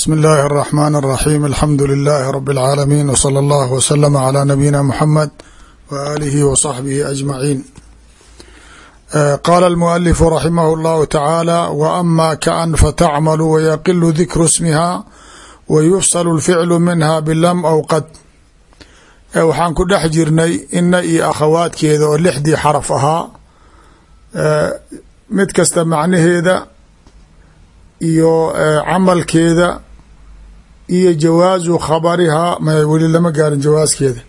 bsmi illaahi araxmaan araxiim alxamdu lilaahi rabi alcaalamiin wsala allahu wasalama calaa nabiyina muxamed wa aalihi wa saxbihi ajmaciin qaala almualifu raximahu llahu tacaala wa ama eh, kaan fatacmalu wayaqilu dikru smiha wa yufsalu lficlu minha bilam aw qad. Eh, waxaan ku dhex jirnay ina iyo akhawaadkeeda oo lixdii xaraf ahaa. Eh, mid kasta macnaheeda iyo camalkeeda iyo jawaazu khabarihaa m weli lama gaarin jawaaskeeda.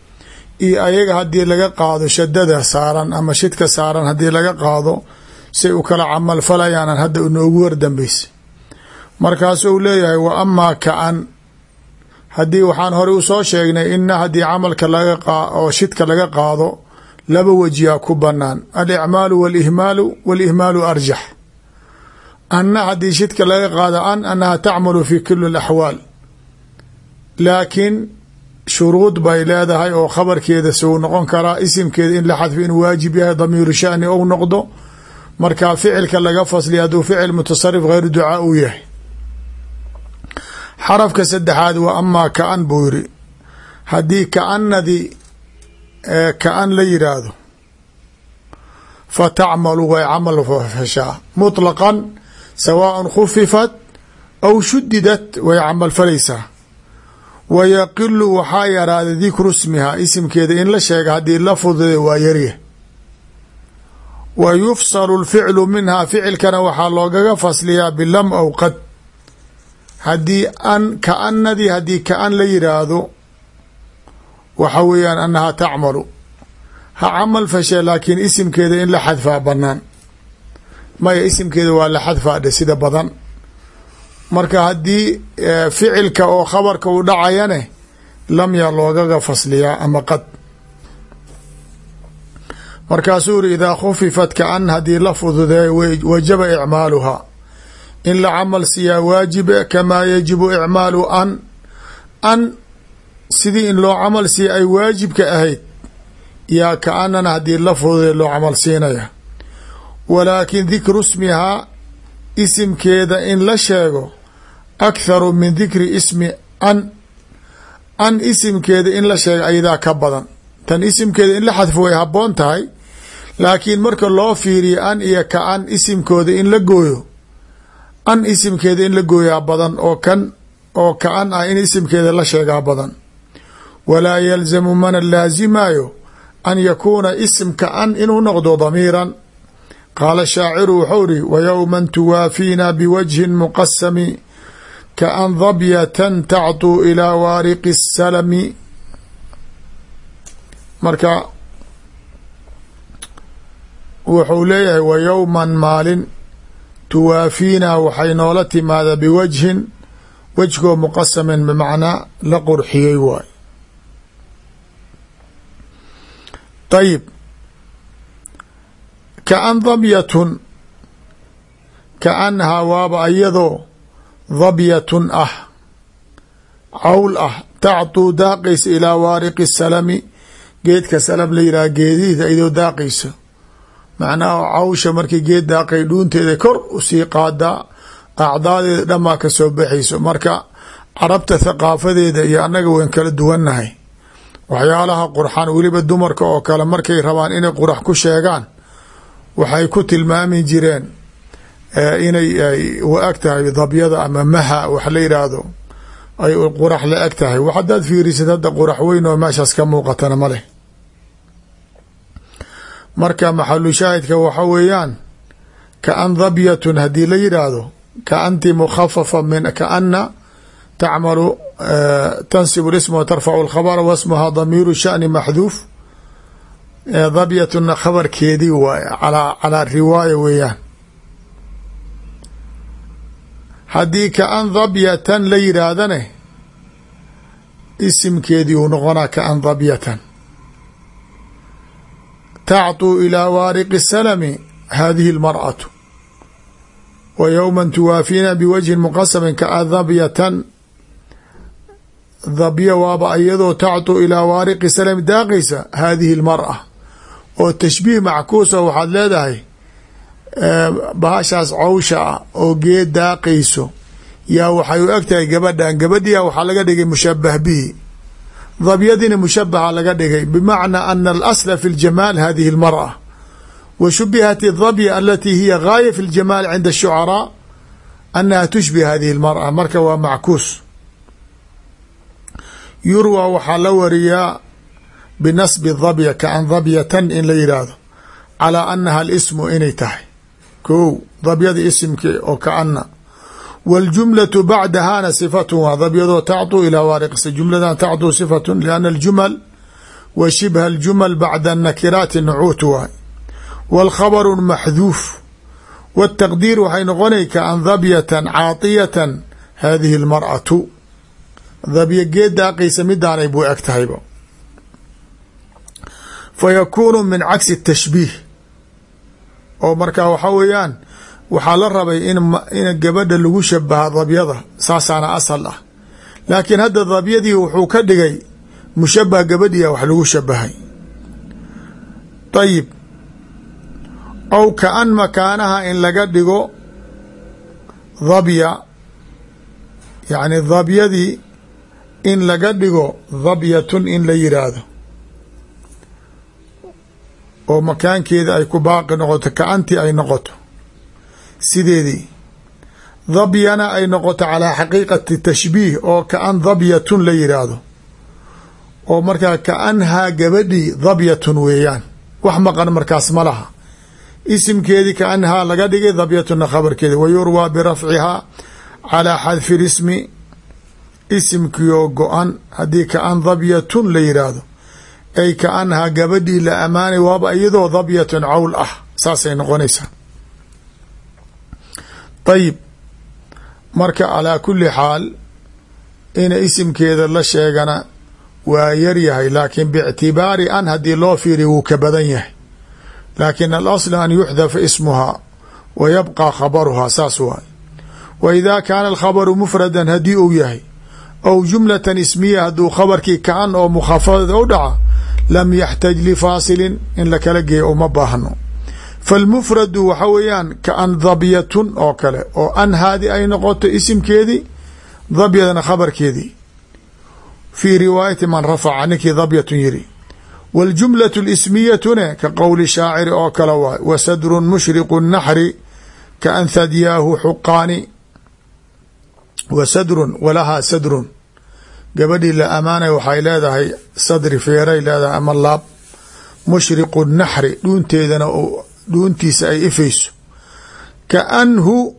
Iyo ayaga haddii laga qaado shadada saaran ama shidka saaran haddii laga qaado say u kala camal falayaanan hadda inoogu wardambeysa. Markaasuu leeyahay wa amaa kaan haddii waxaan horey u soo sheegnay ina haddii camalka oo shidka laga qaado laba wejiyaa ku banaan alicmaalu walihmaalu walihmaalu arjax. Anna haddii shidka laga qaado an annaha tacmalu fi kuli اlaxwaal laakiin shuruud bay leedahay oo khabarkeeda sou noqon karaa isimkeeda in la xadfo inuu waajib yahay damiiru shani ou noqdo. Markaa ficilka laga fasliya hadduu ficil mutasarif hayru ducaa uu yahay. Xarafka saddexaad waa amaa kaan buu yiri haddii kaanadii kaan la yiraahdo fa tacmalu way camal fashaa. Muطlaqan sawaaء khufifat aw shudidat way camal wa yaqilu waxaa yaraada dikru smihaa isimkeeda in la sheega haddii la fududay waa yarya wa yufsalu lficlu minhaa ficilkana waxaa loogaga fasliyaa bilam aw qad haddii an kaanadii haddii kaan la yiraahdo waxa weeyaan annahaa tacmalu ha camal fashee laakiin isimkeeda in la xadfaa banaan maya isimkeeda waa la xadfaadhe sida badan marka haddii ficilka oo khabarka uu dhacayane lam yaa loogaga fasliyaa ama qad. Markaasuu uri idaa khufifat kaan haddii la fududeey wajaba icmaaluhaa. In la camal siiyaa waajibe kamaa yajibu icmaalu an an sidii in loo camal siiya ay waajibka ahayd yaa kaanana haddii la fududeey loo camal siinaya. Walaakin dikru smihaa isimkeeda in la sheego aktharu min dikri ismi an an isimkeeda in la sheega ayadaa ka badan tan isimkeeda in la xadfo way habboon tahay laakiin marka loo fiiriyo an iyo ka an isimkooda in la gooyo an isimkeeda in la gooyaa badan oo kan oo ka an ah in isimkeeda la sheegaa badan walaa yalzamu mana laasimayo an yakuuna isimka an inuu noqdo damiiran qaala shaaciru wuxuu iri wayowman tuwaafiina biwajhin muqasami kaan dabyatan tactuu ilaa waariqi salami marka wuxuu leeyahay wa yowman maalin tuwaafiinaa waxay noola timaada biwajhin wejgoo muqasamin bimacnaa la qurxiyey waay ayib kaan dabyatun kaanhaa waaba iyadoo dabyatun ah. Cawl ah. Tactuu daaqaysa ilaa waariqi salami. Geedka salam la yidhaha geedihiisa iyadoo daaqayso macnaha cawsha markii geed daaqay dhuunteeda kor u sii qaadaa acdaadeeda dhamaa ka soo baxayso. Marka carabta thaqaafadeeda iyo annaga wayn kala duwannahay. Waxyaalaha qurxan weliba dumarka oo kale markay rabaan inay qurax ku sheegaan waxay ku tilmaami jireen inay u ag tahay dabyada ama maha wax la yidhaahdo ay qurax la eg tahay. Wax haddaad fiirisid hadda qurax weyn oo meeshaas ka muuqatana ma leh. Marka maxalu shaahidka waxa weeyaan kaan dabyatun haddii la yidhaahdo kaanti mukhafafa min kaana tacmalu tansibu isma wa tarfacu lkhabra wasmuha damiiru shani maxduuf. Dabyatuna khabarkeedii waay calaa riwaaya weeyaan haddii kaan dabyatan la yidhaahdane isimkeedii uu noqonaa kaan dabyatan tactuu ilaa waariqi salami hadihi اlmarأatu wa yowma tuwaafiina biwajhin muqasamin kaa dabyatan dabya waaba iyadoo tactuu ilaa waariqi salami daaqaysa hadihi اlmarأa oo tashbiih mackuusa waxaad leedahay bahashaas cawsha ah oo geed daaqayso yaa waxay u eg tahay gabadhan gabadhiya waxaa laga dhigay mushabah bihi dabyadina mushabaha laga dhigay bimacnaa ana alasla fi ljamaal hadihi اlmarأa wa shubihat اdabya alati hiya gaaya fi اljamaal cinda الshucaraa anaha tushbih hadihi اlmarأa marka waa mackuus yurwa waxaa la wariyaa binasbi dabya kaan dabyatan in la yidhaahdo calaa anaha alismu inay tahay ko dabyada isimka oo kaana wاljumlaة bacdahana صifat waa dabyadoo tacطu ilaa waariqsa jumladan tacطu صifat lianna aljumal wa shibha aljumal bacda nakiraati nucuut waay wاlkhabru maxduuf wالtaqdiir waxay noqonay kaan dabyatan caatiyatan hadihi اlmarأatu dabya geed daaqaysa midaanay buu eg tahayba fayakuunu min cagsi الtashbiih oo markaa waxaa weeyaan waxaa la rabay in gabadha lagu shabaha dabyada saasaana asal ah. Laakiin hadda dabyadii wuxuu ka dhigay mushabah gabadhiya wax lagu shabahay ayib aw kaan makaanaha in laga dhigo dabya yacni dabyadii in laga dhigo dabyatun in la yiraahdo oo makaankeeda ay ku baaqi noqoto kaanti ay noqoto. Sideedii dabyana ay noqoto calaa xaqiiqati tashbiih oo kaan dabyatun la yidhaahdo oo markaa kaanhaa gabadhii dabyatun weeyaan. Wax maqan markaas ma laha. Isimkeedii kaanhaa laga dhigay dabyatunna khabarkeedi wa yurwaa birafcihaa calaa xadfi lismi isimkioo go-an haddii kaan dabyatun la yidhaahdo ay kaanhaa gabadhii la amaanay waaba iyadoo dabyatun cawl ah saasay noqonaysaa. Ayib marka calaa kuli xaal ina isimkeeda la sheegana waa yaryahay laakiin biictibaari an haddii loo fiiriya wuu ka badan yahay. Laakin alasl an yuxdafa ismuhaa wa yabqa khabaruhaa saas waay wa idaa kaana alkhabaru mufradan haddii uu yahay aw jumlatan ismiya hadduu khabarkii kaan oo mukhafada u dhaca lam yaxtaj lifaasilin in lakala geeya uma baahno falmufradu waxa weeyaan kaan dabyatun oo kale oo an haadi ay noqoto isimkeedii dabyadana khabarkeedii fii riwaayati man rafaca ninkii dabyatun yiri wاljumlaة اlismiyatune ka qowli shaaciri oo kale waay wa sadrun mushriqu naxri kaan hadyaahu xuqaani wa sadrun walahaa sadrun gabadhii la amaanay waxay leedahay sadri feeray leedahay ama laab. Mushriqu naxri dhuunteedana dhuuntiisa ay ifayso. Kaanhu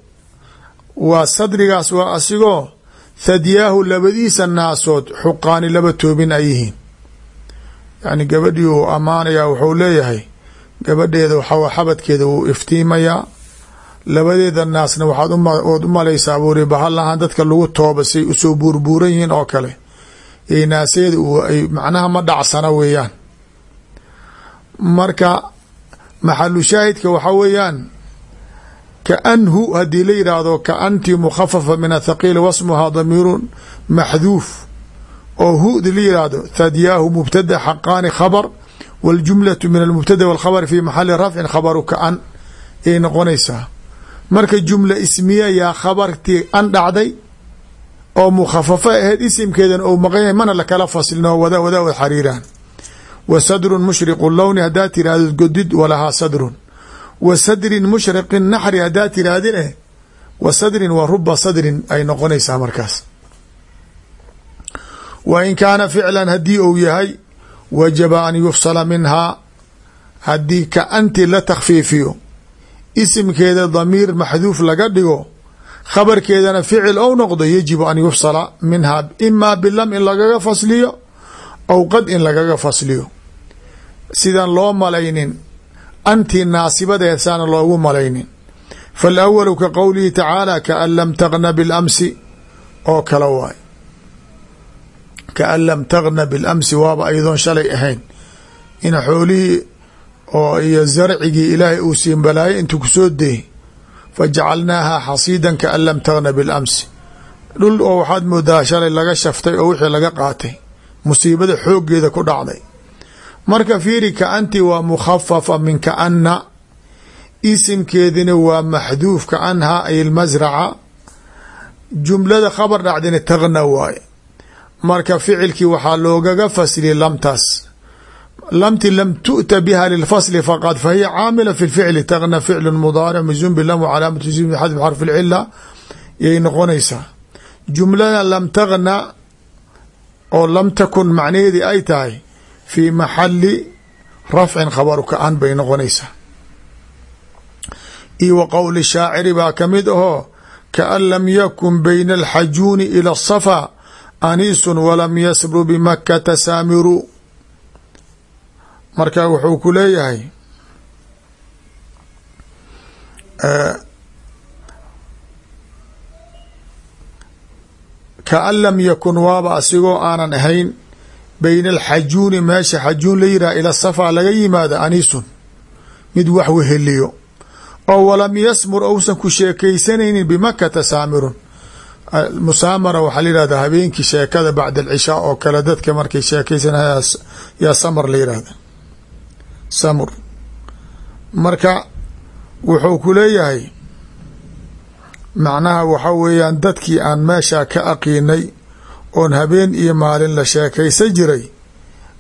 waa sadrigaas waa asigoo hadyaahu labadiisa naasood xuqaani laba toobin ay yihiin. Yani gabadhii uu ammaanayaa wuxuu leeyahay gabadheeda waxaa xabadkeeda wuu iftiimayaa. Labadeeda naasna waxaad u malaysaa buuri bahalahan dadka lagu tooba say u soo buurbuuran yihiin oo kale inaaseed macnaha ma dhacsana weeyaan. Marka maxalu shaahidka waxa weeyaan kaanhu haddii la yidhaahdo kaanti مخففة min الثقيل wasmuhaa damiirun maxduuf oo hudi la yidhaahdo thadyaahu mubtada xaqaani خبر والجملة min almubtada walkhabr في محل رفع khabaru ka an ay noqonaysaa. Marka jumla ismiya yaa khabartii an dhacday oo mukhafafa aheyd isimkeedan ou maqanya mana lakala faslin oo wada wada wad xariiraan. Wa sadrun mushriqu lowni haddaad tirahdid godid walahaa sadrun. Wa sadrin mushriqi naxri haddaad tirahdin eh wa sadrin wa ruba sadrin ay noqonaysaa markaas. Wa in kaana ficlan haddii uu yahay wajaba an yufsala minhaa haddii kaanti la takhfiifiyo isimkeeda damiir maxduuf laga dhigo khabarkeedana ficil ou noqdo yajibu an yufsala minhaa imaa bilam in lagaga fasliyo aw qad in lagaga fasliyo. Sidaan loo malaynin anti naasibadeesaana loogu malaynin. Faalawalu ka qowlihi tacaala kaan lam tagna bilamsi oo kale waay. Kaan lam tagna bilamsi waaba ayadoon shalay ahayn. Ina xoolihii oo iyo zarcigii ilaahay uu siin balaayo intuu ku soo deey fajacalnaaha xasiidan kaan lam tagna bilamsi dhul oo waxaad moodaa shalay laga shaftay oo wixii laga qaatay. Musiibada xooggeeda ku dhacday. Marka fiiri kaanti waa mukhafafa min kaana isimkeedina waa maxduuf kaanha ay lmasraca jumlada khabar dhacdina tagna waaye. Marka ficilkii waxaa loogaga fasli lamtaas lamti lam tu'ta biha lilfasli faqad fahiya caamila fi lficli tagna ficlu mudaaric majzuum bilam calaamatu xadfi xarfi lcila yay noqonaysaa jumlada lam tagna oo lam takun macnaheedii ay tahay fii maxali rafcin khabaru ka-an bay noqonaysaa iyo wa qowli shaaciri baa ka mid ahoo kaan lam yakun bayna alxajuuni ila asafa aniisun walam yasbru bimakata saamiru marka wuxuu ku leeyahay kaan lam yakun waaba asigoo aanan ahayn bayna alxajuuni meesha xajuun la ila safa laga yimaado aniisun mid wax weheliyo oo walam yasmur ousan ku sheekaysanaynin bimakata saamirun. Musaamara waxaa la yihahda habeenkii sheekada bacda alcishaa oo kale dadka markay sheekaysanaya yaa samar la yihahda samur. Marka wuxuu ku leeyahay macnaha waxa weeyaan dadkii aan meesha ka aqiinay oon habeen iyo maalin la sheekaysa jiray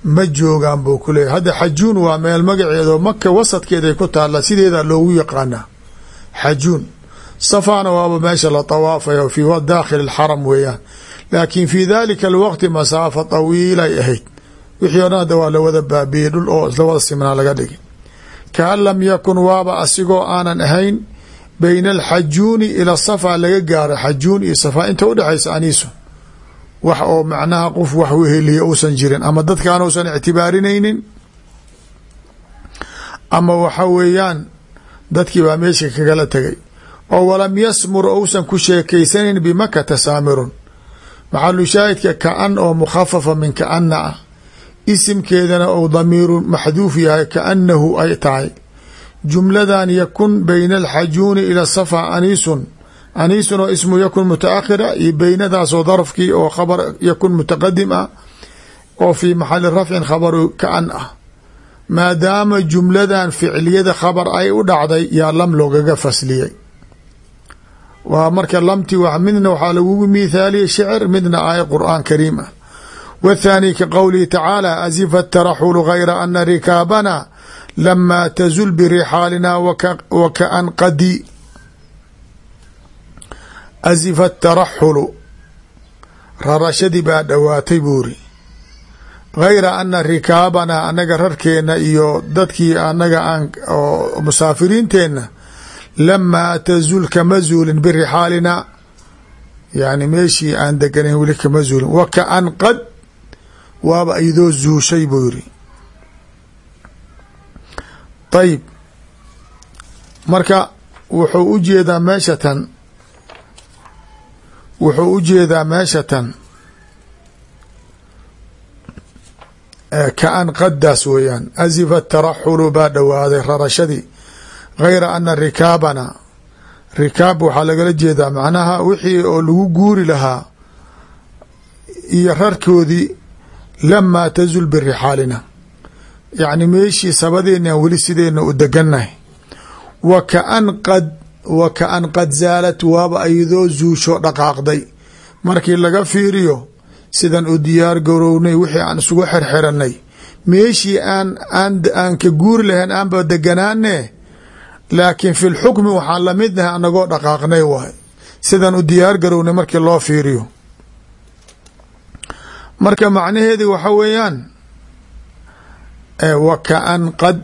ma joogaan buu ku leeyahy hadda xajuun waa meel magaceedo maka wasadkeeday ku taalla sideedaa loogu yaqaanaa xajuun safaana waaba meesha la tawaafayo fi daakhili alxaram weeyaan. Laakiin fi dalika alwaqti masaafa tawiilay ahayd wixii o dhan hadda waa lawada baabiyey dhul oo lawada simnaa laga dhigay. Kaan lam yakun waaba asigoo aanan ahayn bayna alxajuuni ila safa laga gaaro xajuun iyo safa inta udhexaysa aniisun wax oo macnaha qof wax weheliya uusan jirin ama dadkaan uusan ictibaarinaynin ama waxa weeyaan dadkii baa meesha kagala tegay oo walam yasmur ousan ku sheekaysanayn bimakata saamirun maxalu shaahidka kaan oo mukhafafa min kaana ah isimkeedana ou damiiru maxduuf yahay kaanahu ay tahay. Jumladan yakun bayna alxajuuni ila safa aniisun. Aniisun oo ismu yakun mutaakhira iyo beynadaasoo darfkii oo khabar yakun mutaqadim ah oo fii maxali rafcin khabaru kaan ah. Maadaama jumladan ficliyada khabar ay u dhacday yaa lam loogaga fasliyey waa marka lamti midna waxaa lagugu miithaaliyey shicir midna aaya qur'aan kariim ah wthaani ka qowlihi tacaala asifa taraxulu gayra ana rikaabana lama tazul birixaalina wakaan qadi asifa taraxulu rarashadii baa dhowaatay buuri gayra ana rikaabana anaga rarkeena iyo dadkii anaga aan oo musaafiriinteenna lamaa tazul kama zuulin birixaalina yani meeshii aan deganayn weli kama zuulin wakaan qad waaba iyadoo zuushay buu yiri ayib marka wuxuu u jeedaa meeshatan. Wuxuu u jeedaa meeshatan. Kaan qaddaas weeyaan. Asifa taraxulu baa dhowaaday rarashadii. Gayra ana rikaabana. Rikaab waxaa lagala jeedaa macnaha wixii oo lagu guuri lahaa. Iyo rarkoodii lamaa tazul birixaalina. Yacni meeshii sabadeena weli sideena u degannahay. Wa kaan qad wa kaan qad zaalat waaba ayadoo zuusho dhaqaaqday. Markii laga fiiriyo sidan u diyaar garownay wixii aan isugu xirxiranay meeshii aan aan aan ka guuri lahayn aanba deganaane laakiin fi lxukmi waxaan la mid nahay anagoo dhaqaaqnay waay. Sidan u diyaar garownay markii loo fiiriyo marka macnaheedi waxa weeyaan wa kaan qad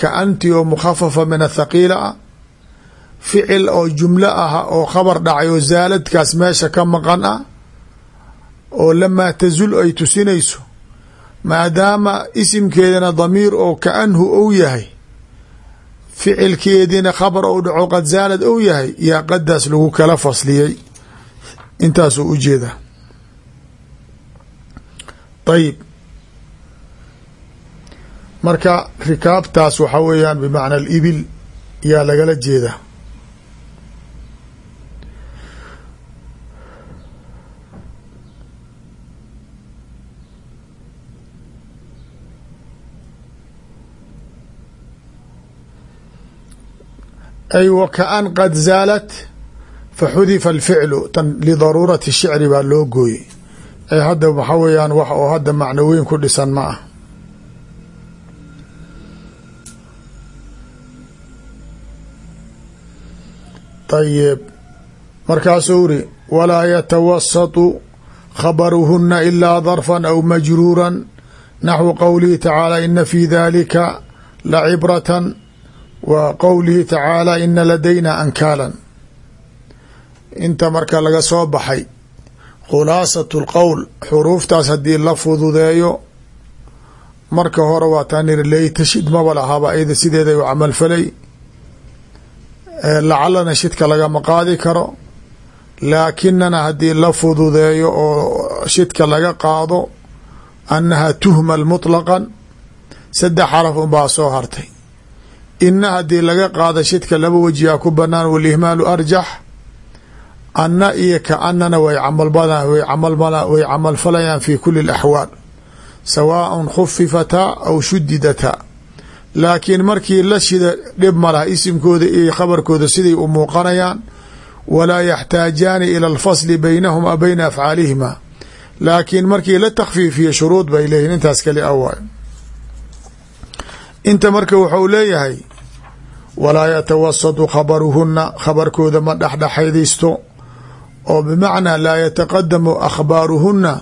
kaanti oo mukhafafa min athaqiila ah ficil oo jumlo ah oo khabar dhacay oo zaaladkaas meesha ka maqan ah oo lamaa tazul ay tusinayso maadaama isimkeedana damiir oo kaanhu ou yahay ficilkeediina khabar ou dhaco qad zaalad ou yahay yaa qadaas lagu kala fasliyey. Intaasuu u jeedaa ayib marka rikaabtaas waxa weeyaan bimacna alibil yaa lagala jeedaa ay wa kaan qad zaalat fa xudifa alficlu tan lidaruurati shicri baa loo gooyey ee hadda waxa weeyaan wax oo hadda macno weyn ku dhisan ma ah. Ayib markaasuu iri walaa yatawasatu khabaruhuna ilaa darfan aw majruuran. Naxwu qowlihi tacaala ina fi dalika lacibratan wa qowlihi tacaala ina ladayna ankaalan. Inta marka laga soo baxay khulaasatu lqowl xuruuftaas haddii la fududeeyo marka hore waa taa niri leyta shid maba lahaba iyada sideeday u camalfalay lacalana shidka lagama qaadi karo laakinana haddii la fududeeyo oo shidka laga qaado annaha tuhmal muطlaqan saddex xaraf unbaa soo hartay. Ina haddii laga qaado shidka laba wejiyaa ku banaan walihmaalu arjax anna iyo ka anana way way way camalfalayaan fi kuli اlaxwaal sawaaء khufifataa aw shudidataa laakiin markii la shida dhib ma laha isimkooda iyo khabarkooda siday u muuqanayaan walaa yaxtaajaani ila alfasli baynahuma bayna afcaalihima laakiin markii la takfiifiya shuruud bay leeyihiin intaas kali awaay inta marka wuxuu leeyahay walaa yatawasatu khabaruhuna khabarkooda ma dhexdhexaydaysto oo bimacnaa laa yataqadamu akhbaaruhuna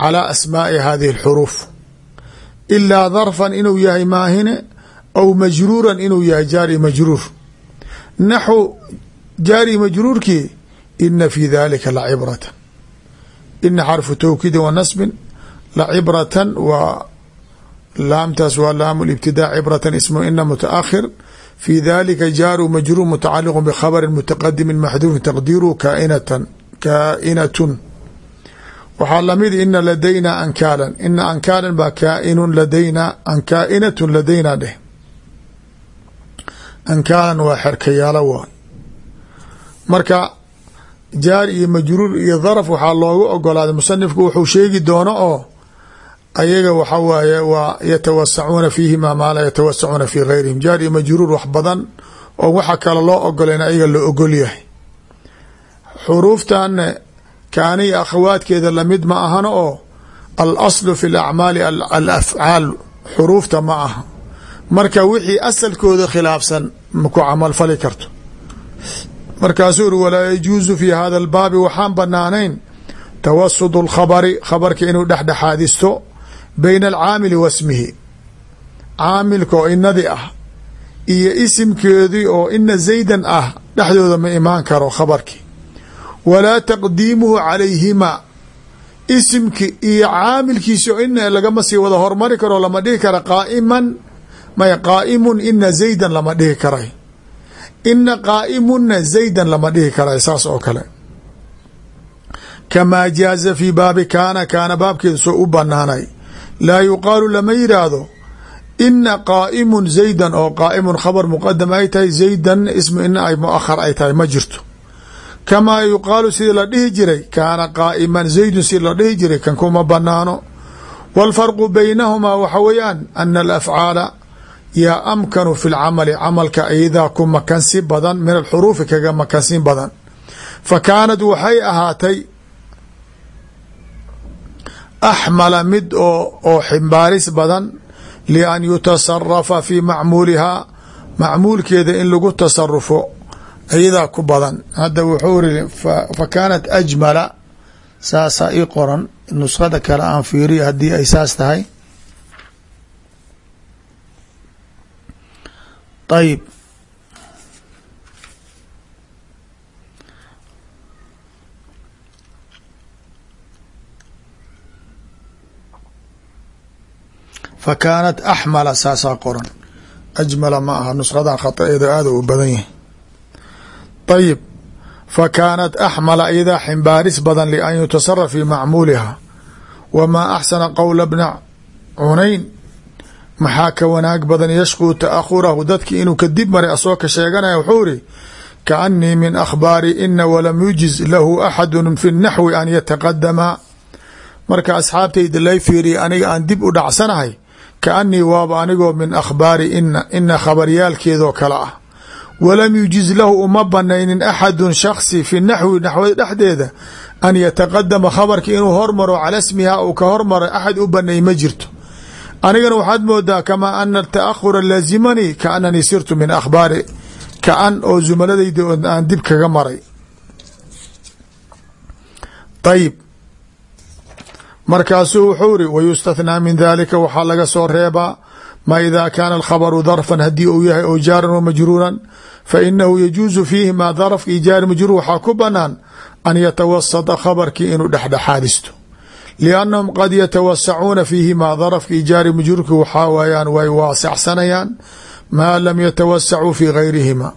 calaa asmaa'i hadihi alxuruuf ilaa darfan inuu yahay maahine aw majruuran inuu yahay jaari majruur. Naxu jaari majruurkii ina fi dalika lacibratan ina xarfu tawkiidin wa nasbin lacibratan waa laamtaas waa laamu libtidaa cibratan ismu ina mutaakhir fi dalika jaaru majruur mutacaliqu bkhabrin mutaqadimin maxduufin taqdiiru kaainatun waxaa la mid ina ladayna ankaalan ina ankaalan baa kaainun ladayna kaainatun ladayna dheh ankaalan waa xerkayaalo waay marka jaar iyo majruur iyo daraf waxaa loogu ogolaaday musanifku wuxuu sheegi doono oo ayaga waxa waaye waa yatawasacuuna fiihima maa laa yatawasacuuna fi gayrihim. Jaar iyo majruur wax badan oo waxa kale loo ogolayna ayaga la ogol yahay. Xuruuftanne kaaniya akhawaadkeeda la mid ma ahano oo al aslu fi lacmaali alafcaal xuruufta ma aha. Marka wixii asalkooda khilaafsan maku camalfali karto. Markaasuu uri walaa yajuusu fi hada albaabi waxaan banaanayn tawasud اlkhabari khabarka inuu dhexdhexaadisto bayna alcaamili wa smihi caamilka oo inadi ah iyo isimkeedii oo ina zaydan ah dhexdooda ma imaan karo khabarkii walaa taqdiimuhu calayhima. Isimki iyo caamilkiisi oo ina lagama sii wada hormari karo lama dhihi kara qaaiman. May qaa'imun ina zaydan lama dhihi karay. Ina qaa'imuna zaydan lama dhihi karay saas oo kale. Kamaa jaaza fii baabi kaana kaana baabkeeda soo u banaanay laa yuqaalu lama yidhaahdo ina qaa'imun zaydan oo qaa'imun khabar muqadam ay tahay zaydan ismu ina ay muakhar ay tahay ma jirto kamaa yuqaalu sidii la dhihi jiray kaana qaa'iman zaydun si la dhihi jiray kan kuma banaano wاlfarqu baynahumaa waxa weeyaan ana alafcaala yaa amkanu fi lcamali camalka iyadaa ku makansi badan min alxuruufi kaga makansin badan fa kaanad waxay ahaatay axmala mid oo ximbaaris badan lian yutasarafa fi macmuulihaa macmuulkeeda in lagu tasarufo iyadaa ku badan hadda wuxuu iri fa kaanat ajmala saasaa ii qoran nuskhada kale aan fiiriyo haddii ay saas tahay ayib fa kaanat axmala saasaa qoran. Ajmala ma aha nushadan khataeeda aada u badan yahay. Ayib fa kaanat axmala iyadaa ximbaaris badan lian yutasaraf fi macmuuliha. Wamaa axsana qowla bna cunayn. Maxaa ka wanaag badan yashquu ta'ahurahu dadkii inuu kadib maray asoo ka sheeganaya wuxuu iri kaanii min akhbaari ina walam yujiz lahu axadu fi naxwi an yataqadama marka asxaabtayda lay fiiriya aniga aan dib u dhacsanahay kaanii waaba anigoo min akhbaari ina ina khabaryaalkeedoo kale ah. Walam yujiz lahu uma banaynin axadun shaksi fi naxwi naxwada dhexdeeda an yataqadama khabarki inuu hormaro cala smiha uu ka hormaro axad u banay ma jirto. Anigana waxaad moodaa kamaa ana taahura laazimanii ka ananii sirtu min akhbaari ka an oo zumaladayda aan dib kaga maray markaasuu wuxuu iri wayustathnaa min dalika waxaa laga soo reebaa ma ida kaana alkhabaru darfan haddii uu yahay oo jaaran wa majruuran fa inahu yajuusu fiihi maa darafka iyo majruur waxaa ku banaan an yatawasata khabarkii inuu dhexdhexaadisto. Liannahum qad yatawasacuuna fiihi maa darafka iyo jaari majruurka waxaa waayaan way waasacsanayaan maa lam yatawasacuu fii gayrihima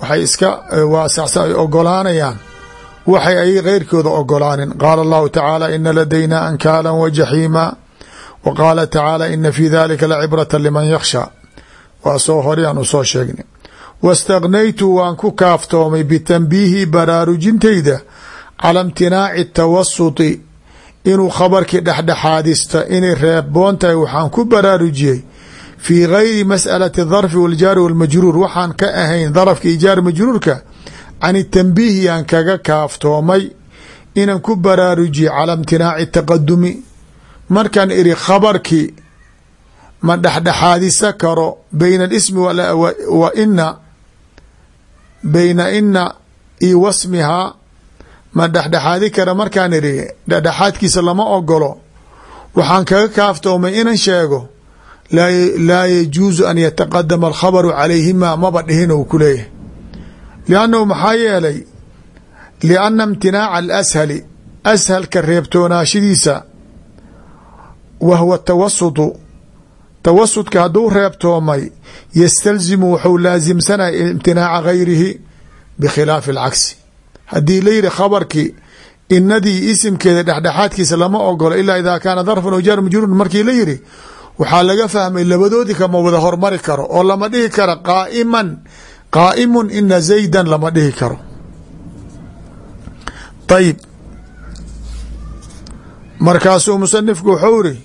waxay iska waasacsan ay ogolaanayaan waxay ay keyrkooda ogolaanin. Qaala allahu tacaala ina ladaynaa ankaala wa jaxiima wa qaala tacaala ina fi dalika lacibrata liman yakhsha. Waa soo hore aan u soo sheegnay. Waاstagnaytu waan ku kaaftoomay bitanbiihi baraarujintayda cala imtinaaci tawasuti inuu khabarkii dhexdhexaadista inay reeboon tahay waxaan ku baraarujiyey fii gayri mas'alati darfi waljaari walmajruur waxaan ka ahayn darafka iyo jaari majruurka can itanbiihi yaan kaga kaaftoomay inaan ku baraarujiyey cala imtinaaci taqadumi markaan iri khabarkii ma dhexdhexaadisa karo bayna alismi wa ina bayna ina iyo wasmihaa ma dhexdhexaadi kara. Markaan iri dhexdhexaadkiisa lama ogolo waxaan kaga kaaftoomay inan sheego laa yajuusu an yataqadama alkhabaru calayhima maba dhihin ou ku leeyahay liannahu maxaa yeelay lianna imtinaaca alashali ashalka reebtoonaashadiisa wa huwa tawasutu tawasudka hadduu reebtoomay yastalzimu wuxuu laasimsanaya imtinaaca gayrihi bikhilaafi alcagsi haddii la yihi khabarkii inadii isimkeeda dhexdhexaadkiisa lama ogolo ilaa idaa kaana darfan ojaar majruurun markii la yihi waxaa laga fahmay labadoodii kama wada hormari karo oo lama dhihi karo qaaiman qaaimun ina zaydan lama dhihi karo. Ayib markaasuu musanifku wuxuu iri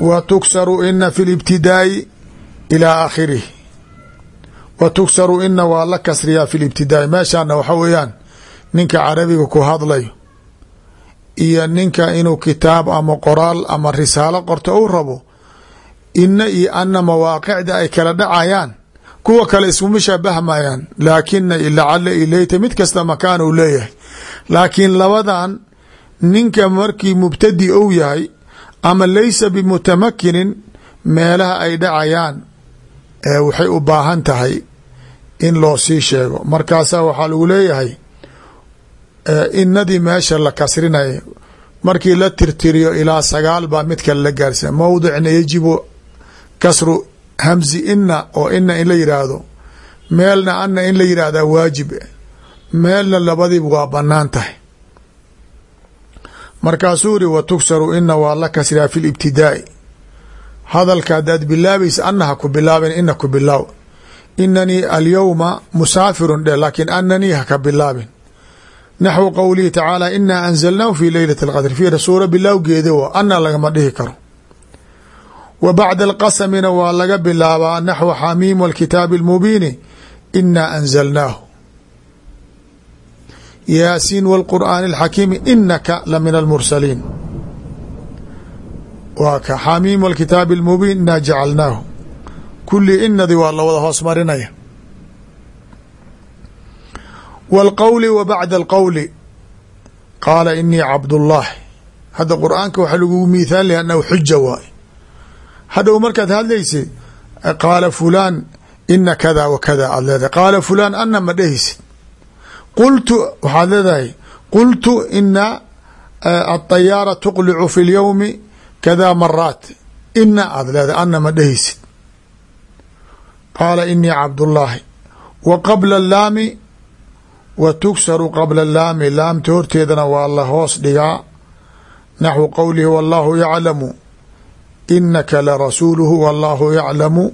wa tuksaru ina fi libtidaa'i ilaa aakhirih. Wa tuksaru ina waa la kasriyaa fi libtidaa'i meeshaana waxa weeyaan ninka carabiga ku hadlayo iyo ninka inuu kitaab ama qoraal ama risaalo qorto u rabo ina iyo ana mawaaqicda ay kala dhacayaan kuwa kale iskuma shabahmayaan laakina lacala ileyta mid kasta makaan uu leeyahay. Laakiin labadan ninka markii mubtadi ou yahay ama laysa bimutamakinin meelaha ay dhacayaan waxay u baahan tahay in loo sii sheego. Markaasaa waxaa lagu leeyahay inadii meesha la kasrinaya markii la tirtiriyo ilaa sagaal baa mid kale la gaarsa mowdicna yajibu kasru hamzi ina oo ina in la yidhaahdo meelna ana in la yidhaahdaa waajib meelna labadiiba waa bannaan tahay. Markaasuu iri wa tuksaru ina waa la kasriyaa fi libtidaa'i hadalka haddaad bilaabaysa ana ha ku bilaaben ina ku bilaaw inanii alyowma musaafirun dhe laakiin ananii haka bilaabin. Naxwu qowlihi tacaala inaa anzalnaahu fi leylati اlqadr fiira suuro bilaawgeeda w ana lagama dhihi karo wa bacda alqasamina waa laga bilaabaa naxwu xamiim wاlkitaabi اlmubiini inaa anzalnaahu yaasiin wاlqur'aani اlxakiimi inaka la min almursaliin waa ka xamiim wاlkitaabi اlmubiin inaa jacalnaahu kulii inadi waa la wada hoos marinaya wاlqowli wa bacda alqowli qaala inii cabdullaahi hadda qur'aanka waxaa lagugu miithaal leh annahu xuja waay hadhow markaad hadlaysid eh, qaala fulaan ina kada wa aad leedahay. Qaala fulaan ana ma dhehaysid. Qultu waxaad leedahay qultu ina eh, alطayaara tuqlicu fi اlyowmi kada maraat ina aad leedahay ana ma dhehaysid. Qaala inii cabdullaahi wa qabla laami wa tugsaru qabla laami laamta horteedana waa la hoos dhigaa. Naxwu qowlihi wallahu yaclamu inaka larasuuluhu wallahu yaclamu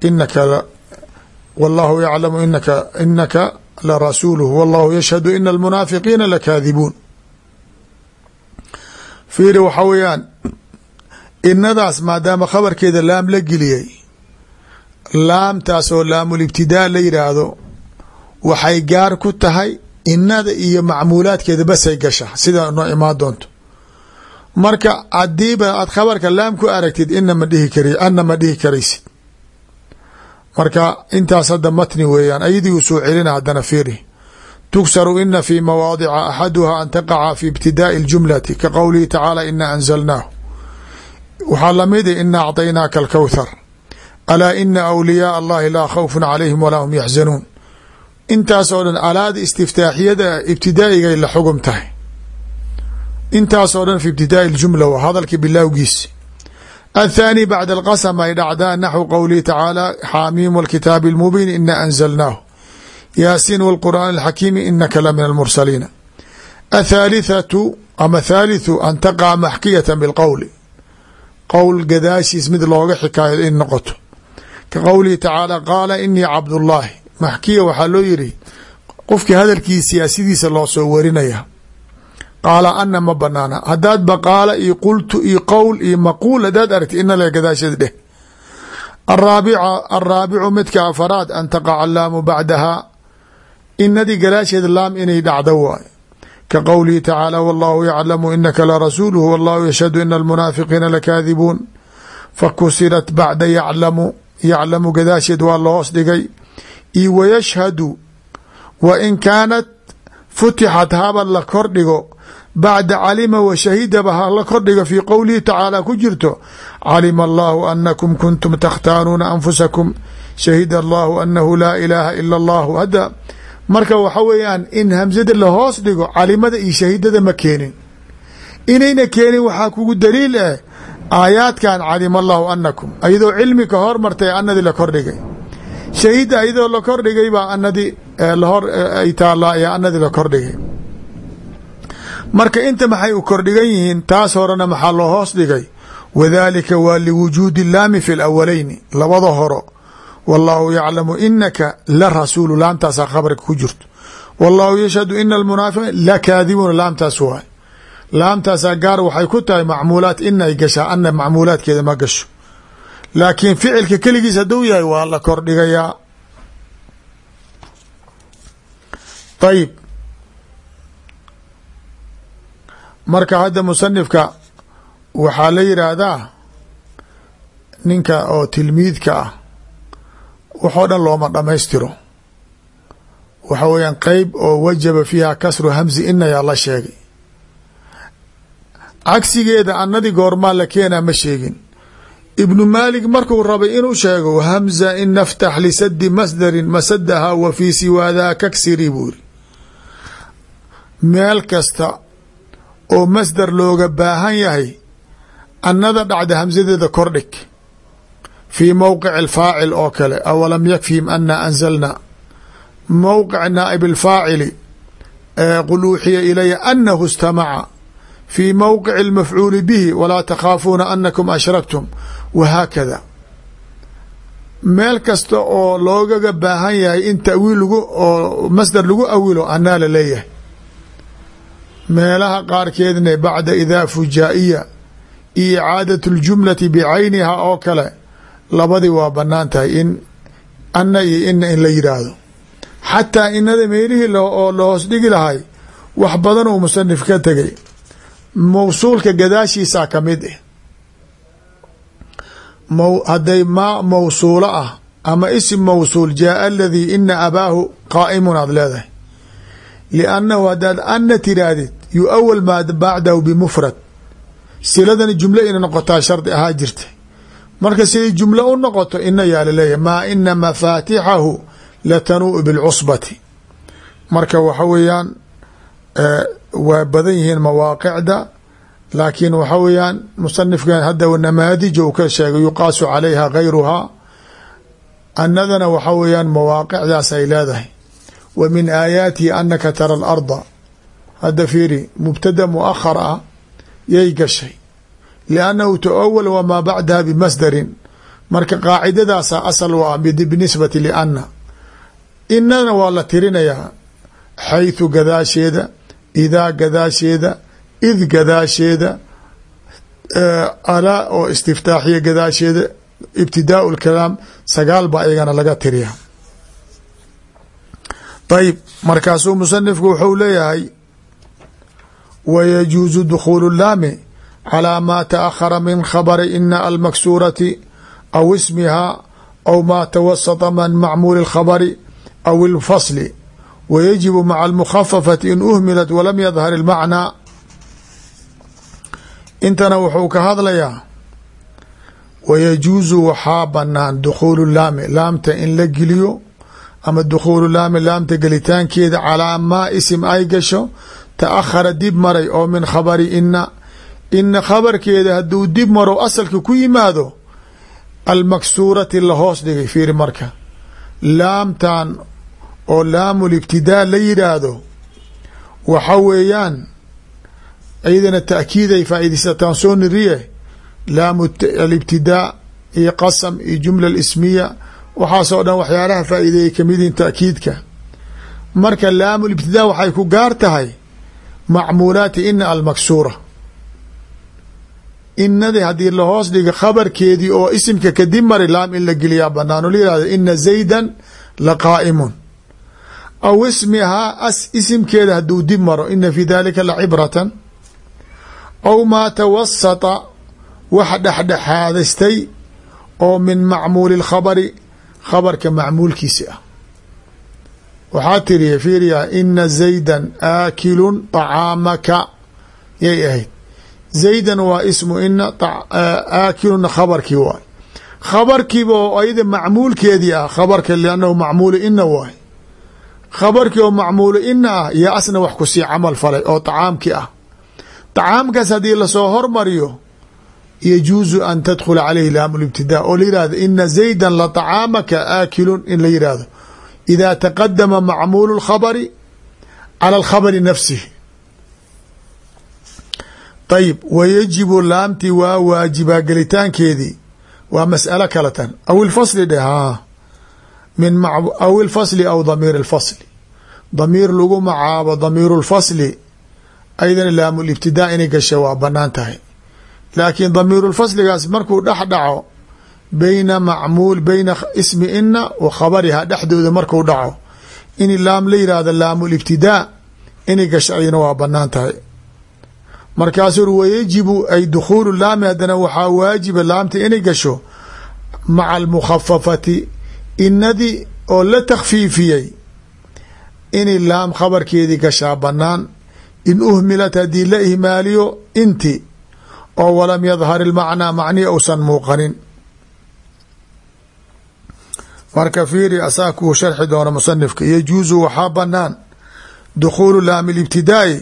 inaka wallahu yaclamu inaka inaka larasuuluhu wallahu yashhadu ina almunaafiqiina lakaadibuun fiiri waxaa weeyaan inadaas maadaama khabarkeeda laam la geliyey laamtaas oo laamulibtidaa la yidhaahdo waxay gaar ku tahay inada iyo macmuulaadkeeda basay gasha sida noo imaan doonto marka hadiiba aad khabarka laam ku aragtid ina ma dhihi kar ana ma dhihi karaysid marka intaas hadda matni weeyaan ayadii u soo celina haddana fiiri. Tugsaru ina fi mawaadica axaduha an taqaca fi ibtidaai اljumlati ka qowlihi tacaala ina anzalnaahu. Waxaa lamida ina acطaynaaka alkowthar alaa ina awliyaaa allahi laa khawfun calayhim walaa hum yaxzanuun. Intaas oo dhan alaada istiftaaxiyada ibtidaa'igay la xugum tahay intaas oo dhan fi ibtidaai waa hadalkii bilowgiisi athaani bacda alqasm ay dhacdaa naxwu qowlihi tacaala xaamiim walkitaabi اlmubiin ina anzalnaahu. Yaasiin wاlqur'aan alxakiimi inaka la min almursaliina athaalithatu ama thaalithu an taqaca maxkiyata bilqowli qowl gadaashiis mid looga xikaayo in noqoto. Ka qowlihi tacaala qaala inii cabdullaahi. Maxkiya waxaa loo yiri qofkii hadalkiisiya sidiisa loo soo warinaya qaala ana ma banaana. Haddaad ba qaala iyo qultu iyo qowl iyo maquul haddaad aragti ina le gadaasheed dheh. Araabicu midka afaraad an taqaca laamu bacdahaa inadii gadaasheed laam inay dhacdo waay. Ka qowlihi tacaala wallahu yaclamu inaka larasuuluhu wallahu yashhadu ina almunaafiqiina lakaadibuun. Fakusirat bacda yaclamu yaclamu gadaasheed waa la hoos dhigay. Io wayashhadu wa in kaanat futixat haba la kordhigo bacda calima wa shahidaba ha la kordhigo fii qowlihi tacaala ku jirto calima allahu anakum kuntum takhtaanuuna anfusakum shahida allahu anahu laa ilaaha ila allahu hadda marka waxa weeyaan in hamsada la hoos dhigo calimada iyo shahidada ma keenin. Inayna keenin waxaa kugu daliil ah aayaadkan calima allahu anakum ayadoo cilmi ka hormartay anadii la kordhigay. Shahida ayadoo la kordhigay baa anadii lahor ay taallaa ee anadii la kordhigay marka inta maxay u kordhigan yihiin taas horena maxaa loo hoos dhigay? Wadalika waa liwujuudi laami fi lawaleyni labada horo. Wallahu yaclamu inaka la rasuulu laamtaasaa khabarka ku jirto. Wallahu yashhadu ina almunaafiqiin lakaadibuuna laamtaas waay. Laamtaasaa gaar waxay ku tahay macmuulaat inay gashaa ana macmuulaadkeeda ma gasho. Laakiin ficilka keligiis hadduu yahay waa la kordhigayaa. Ayib marka hadda musanifka waxaa la yidhaahdaa ninka oo tilmiidka ah waxoo dhan looma dhammaystiro waxa weeyaan qeyb oo wajaba fiiha kasru hamsi inayaa la sheegay. Cagsigeeda anadii goormaa la keenaa ma sheegin. Ibnu maalik markuu rabay inuu sheego hamza in naftax lisadi masdarin masadaha wa fii siwaadaa kaksiri buu yiri meel kasta oo masdar looga baahan yahay annada dhacda hamsadeeda kordhig fii mowqici alfaacil oo kale awalam yakfihim ana anzalna. Mowqic naa'ib alfaacili qul uuxiya ilaya anahu istamaca. Fii mowqici almafcuuli bihi walaa takhaafuuna anakum ashraktum wahaakada meel kasta oo loogaga baahan yahay in tawiil lagu oo masdar lagu awilo anaa la leeyahay meelaha qaarkeedna bacda idaa fujaa-iya iyo icaadat اljumlati bicayniha oo kale labadii waa bannaan tahay in ana iyo ina in la yidhaahdo. Xataa inada meelihii oo la hoos dhigi lahay wax badan uu musanif ka tegay mawsuulka gadaashiisaa ka mid ah hadday maa mawsuulo ah ama isim mawsuul jaaa aladii ina abaahu qaa'imun aad leedahay. Liannahu haddaad ana tiraahdid yu awal maa bacdahu bimufrad. Siladani jumlo ina noqotaa shardi ahaa jirta marka siday jumlo u noqoto ina yaa la leeyahay maa ina mafaatixahu latanuu'u bilcusbati marka waxa weeyaan waa badan yihiin mawaaqicda laakiin waxa weeyaan musanifkan hadda namaadij uu ka sheegay yuqaasu calayha gayruhaa annadana waxa weeyaan mawaaqicdaas ay leedahay. Wa min aayaatihi anaka tara alarda hadda fiiri mubtada muakhar ah yay gashay. Liannahu taawal wamaa bacdaha bimasdarin marka qaacidadaasa asal u ah binisbati lianna. Inana waa la tirinayaa xayثu gadaasheeda idaa gadaasheeda id gadaasheeda alaa oo istiftaaxiya gadaasheeda ibtidaau lkalaam sagaal ba iyagana laga tiriya ayib markaasuu musanifku wuxuu leeyahay wayajuuzu dukhuulu laami calaa maa taahara min khabari ina almaksuurati aw ismiha aw maa tawasata min macmuuli اlkhabari aw اlfasli wayajibu maca almukhafafati in uhmilat walam yadhar ilmacnaa intana wuxuu ka hadlayaa wayajuusu waxaa banaan dukhuulu laami laamta in la geliyo ama dukhuulu laami laamta gelitaankeeda calaa maa isim ay gasho taahara dib maray oo min khabari ina ina khabarkeeda hadduu dib maro asalka ku yimaado almaksuurati la hoos dhigay fiiri marka. Laamtan oo laamul ibtidaa la yidhaahdo waxa weeyaan iyadana taakiiday faaidaysataan soo niriye laamu alibtidaa iyo qasam iyo jumla ismiya waxaasoo dhan waxyaalaha faa'iideeyay kamidin taakiidka marka laamul ibtidaa waxay ku gaar tahay macmuulaati ina almaksuura. Inadii haddii lahoos dhiga khabarkeedii oo isimka kadib mari laam in la geliyaa banaan o la yihahdo ina zaydan la qaa'imun. Aw ismihaa as isimkeeda hadduu dib maro ina fi dalika la cibratan. Aw maa tawasata wax dhexdhexaadaystay oo min macmuuli lkhabari khabarka macmuulkiisi ah waxaa tiriya fiiriya ina zaydan aakilun طacaamaka yay ahayd zaydan waa ismu ina aakiluna khabarkii waay khabarkiiba oo ayada macmuulkeedii ah khabarka liannahu macmuulu ina waay khabarkii oo macmuulu ina ah yaa asna wax kusii camal falay oo طacaamkii ah طacaamkaas haddii lasoo hormariyo yajuuzu an tadkhula caleyhi laam ibtidaa oo la yihahdo ina zayda laطacaamaka aakilun in la yihahdo ida taqadama macmuulu اlkhabari cala alkhabari nafsihi ayib wayajibu laamtii waa waajibaa gelitaankeedii waa mas'alo kale tan aw ilfasli dheh ha min aw ilfasli aw damiir اlfasli damiir lagu macaabo damiiru اlfasli aydan laamu libtidaa inay gasha waa banaan tahay laakiin damiiru lfasligaas markuu dhex dhaco beyna macmuul beyna ismi ina wa khabariha. Dhexdooda marku dhaco in laam la yihahdo laamu libtidaa inay gasho ayadna waa bannaan tahay. Markaasuu wayajibu ay dukhuulu laami haddana waxaa waajiba laamta inay gasho maca almukhafafati inadii oo la takhfiifiyey inay laam khabarkeedii gashaa banaan in uhmilat haddii la ihmaaliyo inti oo walam yadhar ilmacnaa macnihi uusan muuqanin marka fiiri asaa kuu sharxi doona musanifka yajuusu waxaa banaan dukhuulu laami libtidaa'i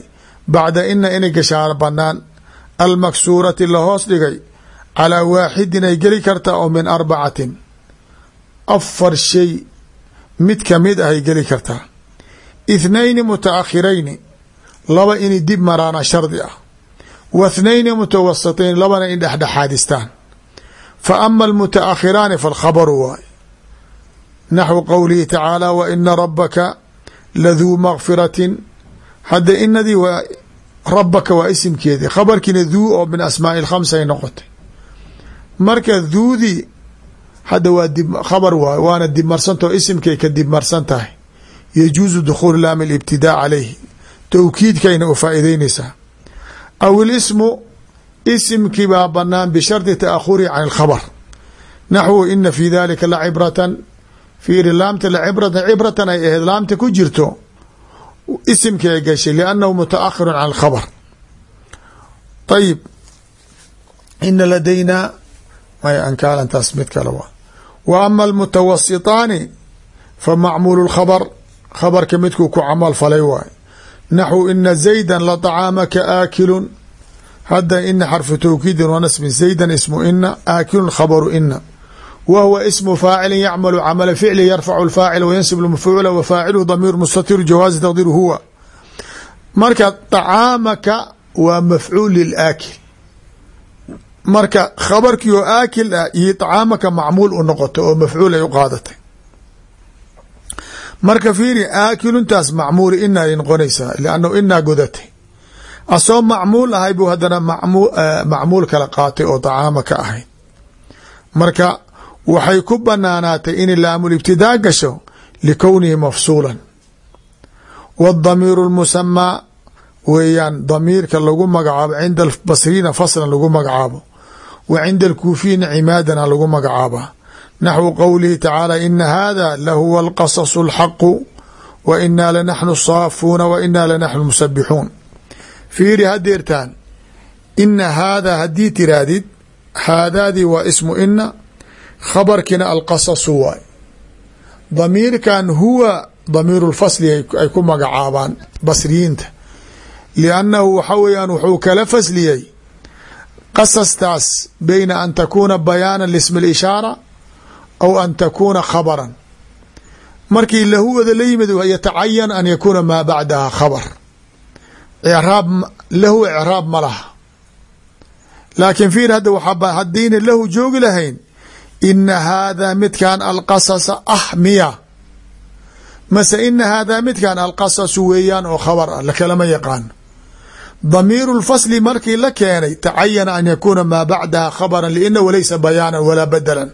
bacda ina inay gashaa banaan almaksuurati la hoos dhigay calaa waaxidin ay geli karta oo min arbacatin afar shay mid ka mid ahay geli kartaa ithnayni mutaakhirayni laba inay dib maraana shardi ah. Wa thnayni mutawasitayn labana in dhexdhexaadistaan. Fa ama almutaakhiraani falkhabaru waay naxwu qowlihi tacaala wa ina rabaka laduu makfiratin hadda inadii waa rabaka waa isimkeedii khabarkiina duu oo min asmaai lkhamsa ay noqotay marka duudii hadda waa khabar waay waana dibmarsantao isimkay ka dibmarsan tahay yajuusu dukhuulu laami libtidaa calayhi towkiidkayna u faa'iideynaysaa aw ilismu isimkii baa banaan bishardi ta'ahurihi can ilkhabar naxwu ina fi dalika la cibratan fiiri laamta la cibratan ay ahayd laamta ku jirto isimkii ay gashay liannahu mutaakhirun can alkhabar. Ayib ina ladaynaa may ankaalantaas mid kale waa. Wa ama almutawasitaani fa macmuulu lkhabar khabarka midkuu ku camal falay waay naxwu ina zayda laطacaamaka aakilun hadda ina xarfu towkiidin wa nasbin zaydan ismu ina aakilun khabaru ina wa huwa ismu faacilin yacmalu camala ficli yarfacu lfaacil wayansib lmafcuula wa faaciluhu damiir mustatiru jawaazi taqdiru huwa marka طacaamaka waa mafcuul lilaakil marka khabarkii oo aakil ah iyo طacaamaka macmuul u noqotay oo mafcuul ay u qaadatay marka fiiri aakiluntaas macmuuli ina ay noqonaysaa lannahu inaa godatay asoo macmuul ahay buu haddana macmuul kala qaatay oo طacaama ka ahayd marka waxay ku banaanaatay inay laamulibtidaa gasho likownihi mafsuulan. Wadamiiru lmusamaa weeyaan damiirka lagu magacaabo cinda albasriina faslan lagu magacaabo wa cinda alkuufiyiina cimaadana lagu magacaabaa naxwu qowlihi tacaala ina haada lahuwa alqasasu alxaqu wa inaa lanaxnu saafuuna wa inaa lanaxnu musabixuun fiiri hadeertaan ina haadaa haddii tirahdid haadaadii waa ismu ina khabarkiina alqasasu waay. Damiirkan huwa damiiru lfasli ay ku magacaabaan basriyiinta. Liannahu waxa weeyaan wuxuu kala fasliyey qasastaas bayna an takuuna bayaana lismi اlishaara aw an takuuna khabaran. Markii lahuwada la yimid yatacayan an yakuuna maa bacdaha khabar. Raab lahu icraab ma laha. Laakiin fiir hadda haddiina lahu joogi lahayn ina haadaa midkan alqasasa ah miya mase ina haadaa midkan alqasasu weeyaan oo khabar ah lakalama yaqaano damiiru lfasli markii la keenay tacayana an yakuuna maa bacdaha khabara liina walaysa bayaanan walaa badalan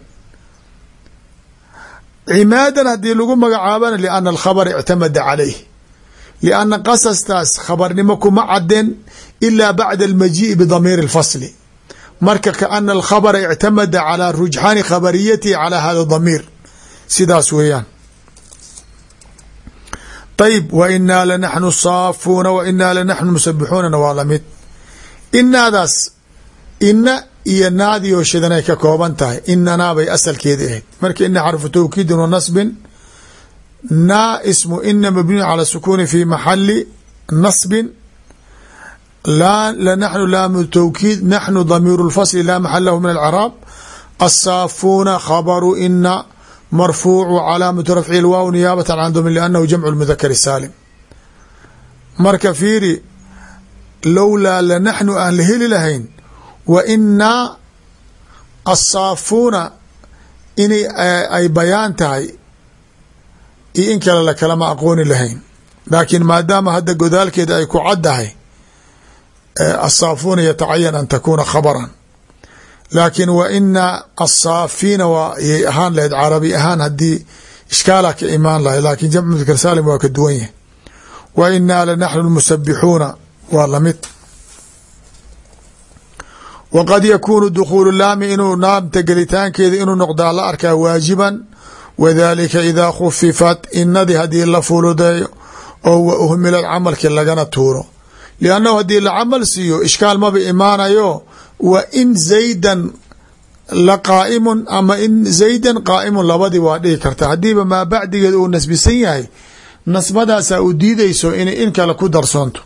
cimaadan haddii lagu magacaabana liana alkhabara ictamada calayh lianna qasastaas khabarnimo kuma cadeen ilaa bacda almajii'i bidamiiri اlfasli marka kaana alkhabara ictamada calaa rujxaani khabariyatihi calaa hada damiir. Sidaas weeyaan. Ayb wa inaa lanaxnu saafuuna wa inaa lanaxnu musabixuunana waa la mid inaadaas ina iyo naadioo shidanay ka kooban tahay. Inanaa bay asalkeeda ahayd. Marka ina xarfu tawkiidin wa nasbin naa ismu ina mabniyu cala sukuuni fi maxali nasbin naxnu laamu tawkiid naxnu damiiru lfasli laa maxal lahu min alcraab asaafuuna khabaru ina marfuucu calaamatu rafci lwaaw niyaabata can dumi liannahu jamcu lmudakari saalim marka fiiri lowlaa lanaxnu aan la heli lahayn wa inaa asaafuuna inay ay bayaan tahay iyo in kale lakalama aqooni lahayn laakiin maadaama hadda godaalkeeda ay ku caddahay asaafuuna yatacayan an takuuna khabaran laakiin wa ina asaafiina waa yay ahaan lahayd carabi ahaan haddii ishkaala ka imaan lahay laakiin jamcu mudakar saalim waa ka duwan yahay wa inaa lanaxnu lmusabixuuna waa la mid waqad yakuunu dukhuulu laami inuu naamta gelitaankeeda inuu noqdaa la arkaa waajiban wadalika idaa khufifat inadii haddii la fuludeeyo oo wa uhmilad camalkii lagana tuuro liannahu haddii la camal siiyo ishkaal maba imaanayo wa in zaydan la qaa'imun ama in zaydan qaa'imun labadii waa dhihi karta haddiiba maa bacdigeed uu nasbisan yahay nasbadaasaa u diidayso inay in kale ku darsoonto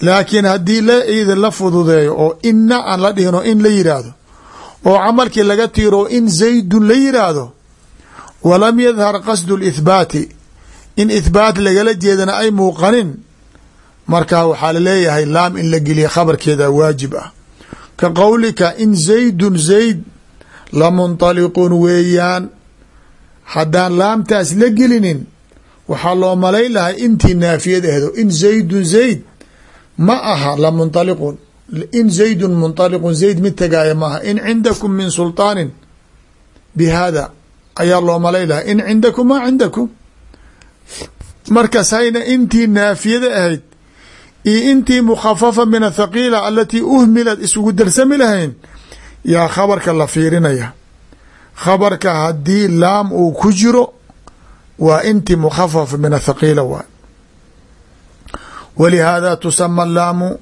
laakiin haddii la iida la fududeeyo oo inna aan la dhihin oo in la yidhaahdo oo camalkii laga tiiro in zaydun la yidhaahdo walam yadhar qasdu lithbaati in ithbaat lagala jeedana ay muuqanin marka waxaa laleeyahay laam in la geliya khabarkeeda waajib ah ka qowlika in zaydun zayd la munطaliqun weeyaan haddaan laamtaas la gelinin waxaa loo malay lahay intii naafiyad ahdo in zaydun zayd ma aha la munطaliqun in zaydun munطaliqun zayd mid tagaaya maaha in cindakum min sulطaanin bi hada ayaa loo malay lahay in cindakum ma cindakum markaas hayna intii naafiyada ahayd iyo intii mukhafafa min athaqiila alatii uhmilad isugu darsami lahayn yaa khabarka la fiirinaya. Khabarka haddii laam uu ku jiro waa intii mukhafafa min athaqiila waay walihaada tusama laamu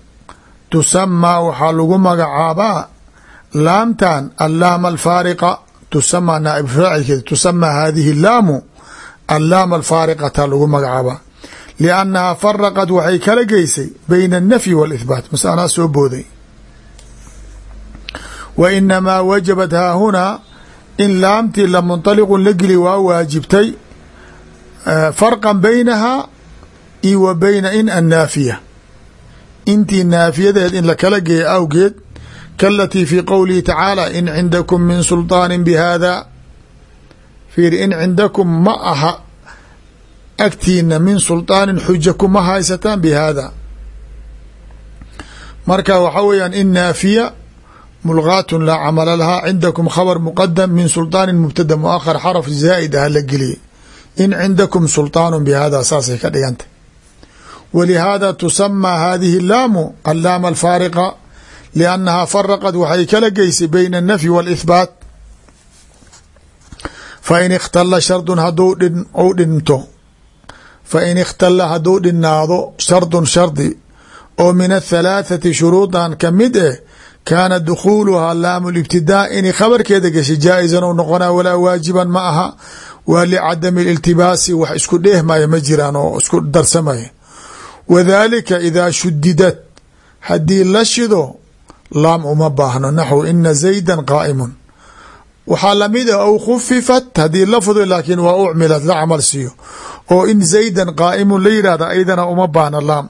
tusamaa waxaa lagu magacaabaa laamtan allaam alfaariqa tusamaa naaib faacilkeeda tusamaa hadihi laamu allaam alfaariqata lagu magacaabaa liannahaa faraqad waxay kala geysay bayna alnafyi waalihbaat masaladaa soo booday wa inamaa wajabat haahunaa in laamtii la munطaliqun la geli waa waajibtay farqan baynahaa io wa bayna in annaafiya intii naafiyadeed in la kala geeya awgeed kaalatii fii qowlihi tacaala in cindakum min sulطaani bihada fiiri in cindakum ma aha agtiina min sulطaanin xuja kuma haysataan bi hada marka waxa weeyaan in naafiya mulgaatun laa camala lahaa cindakum khabr muqadam min sulطaani mubtada muahar xaraf zaa'id ah la geliyay in cindakum sulطaanu bihada saasay ka dhigantay walihaada tusamaa hadihi laamu allaama alfaariqa liannahaa faraqad waxay kala geysay bayna الnafyi wاlihbaat fain ikhtala shardun haduu u dhinto fain ikhtala hadduu dhinaado shardun shardi oo min athalaathati shuruudan ka mid eh kaana dukhuuluhaa laamu libtidaa inay khabarkeeda gashay jaa-isan u noqonaa walaa waajiban ma aha waa licadami iltibaasi wax isku dheehmaya ma jiraan oo isku darsamaya wadaalika idaa shudidad haddii la shido laam uma baahno. Naxwu ina zaydan qaa'imun waxaa la mid ah aw khufifat haddii la fudo laakiin waa ucmilad la camal siiyo. Oo in zaydan qaa'imun la yidhahda aydana uma baahna laam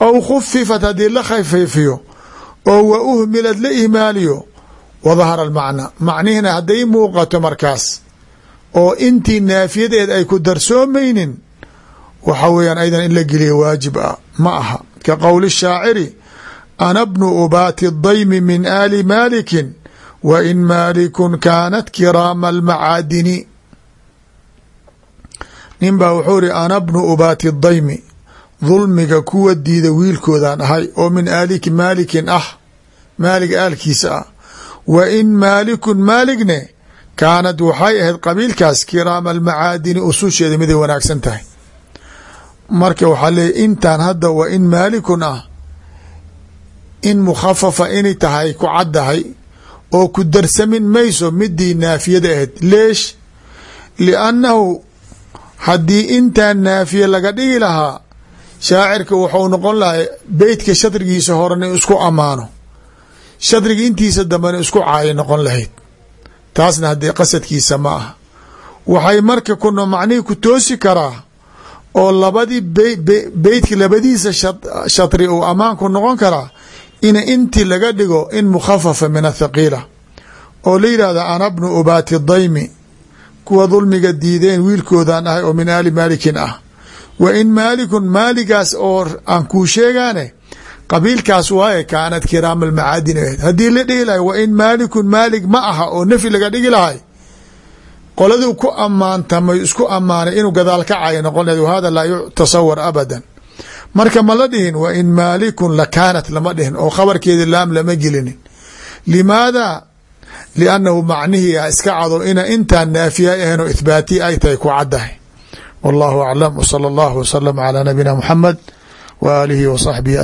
aw khufifat haddii la khafiifiyo oo wa uhmilad la ihmaaliyo wa dahara almacnaa macnihina hadday muuqato markaas oo intii naafiyadeed ay ku darsoomaynin waxa weeyaan aydan in la geliya waajib ah. Ma aha. Ka qowli shaaciri ana bnu ubaati daymi min aali maalikin wa in maalikun kaanat kiraama almacaadini nin baa wuxuu iri ana bnu ubaati daymi dulmiga kuwa diida wiilkoodaan ahay oo min aaliki maalikin ah maalig aalkiisa ah. Wa in maalikun maaligne kaanad waxay ahayd qabiilkaas kiraama almacaadini ususheeda miday wanaagsan tahay. Marka waxaa leeya intaan hadda wa in maalikun ah in mukhafafa inay tahay ku caddahay oo ku darsamin mayso midii naafiyada ahayd. Leesh liannahu haddii intaan naafiye laga dhigi lahaa shaacirka wuxuu noqon lahay beytka shadrigiisa horena isku ammaano. Shadriga intiisa dambena isku caayo noqon lahayd. Taasna haddii qasadkiisa ma aha. Waxay marka kuna macnihii ku toosi karaa oo labadii beytka labadiisa shatri uu ammaanku noqon karaa ina inti laga dhigo in mukhafafa min athaqiila oo la yidhahda ana bnu ubaati daymi kuwa dulmiga diideen wiilkoodaan ahay oo min aali maalikin ah. Wa in maalikun maaligaas oo aan kuu sheegaane qabiilkaas waaye kaanad kiraama almacaadin ahayd haddii la dhihi lahay wa in maalikun maalig ma aha oo nafyi laga dhigi lahay qoladuu ku ammaantamay isku ammaanay inuu gadaal ka cayo noqon wahada laa yutasawar abadan marka ma la dhihin wa in maalikun lakaanat lama dhihin oo khabarkeedi laam lama gelinin. Limaada? Liannahu macnihii a iska cado ina intaan naafiya ahayn oo ithbaati ay tahay ku caddahay. Wallahu aclam wsala allahu wasalam calaa nabiyina muxamed wa aalihi wa saxbihi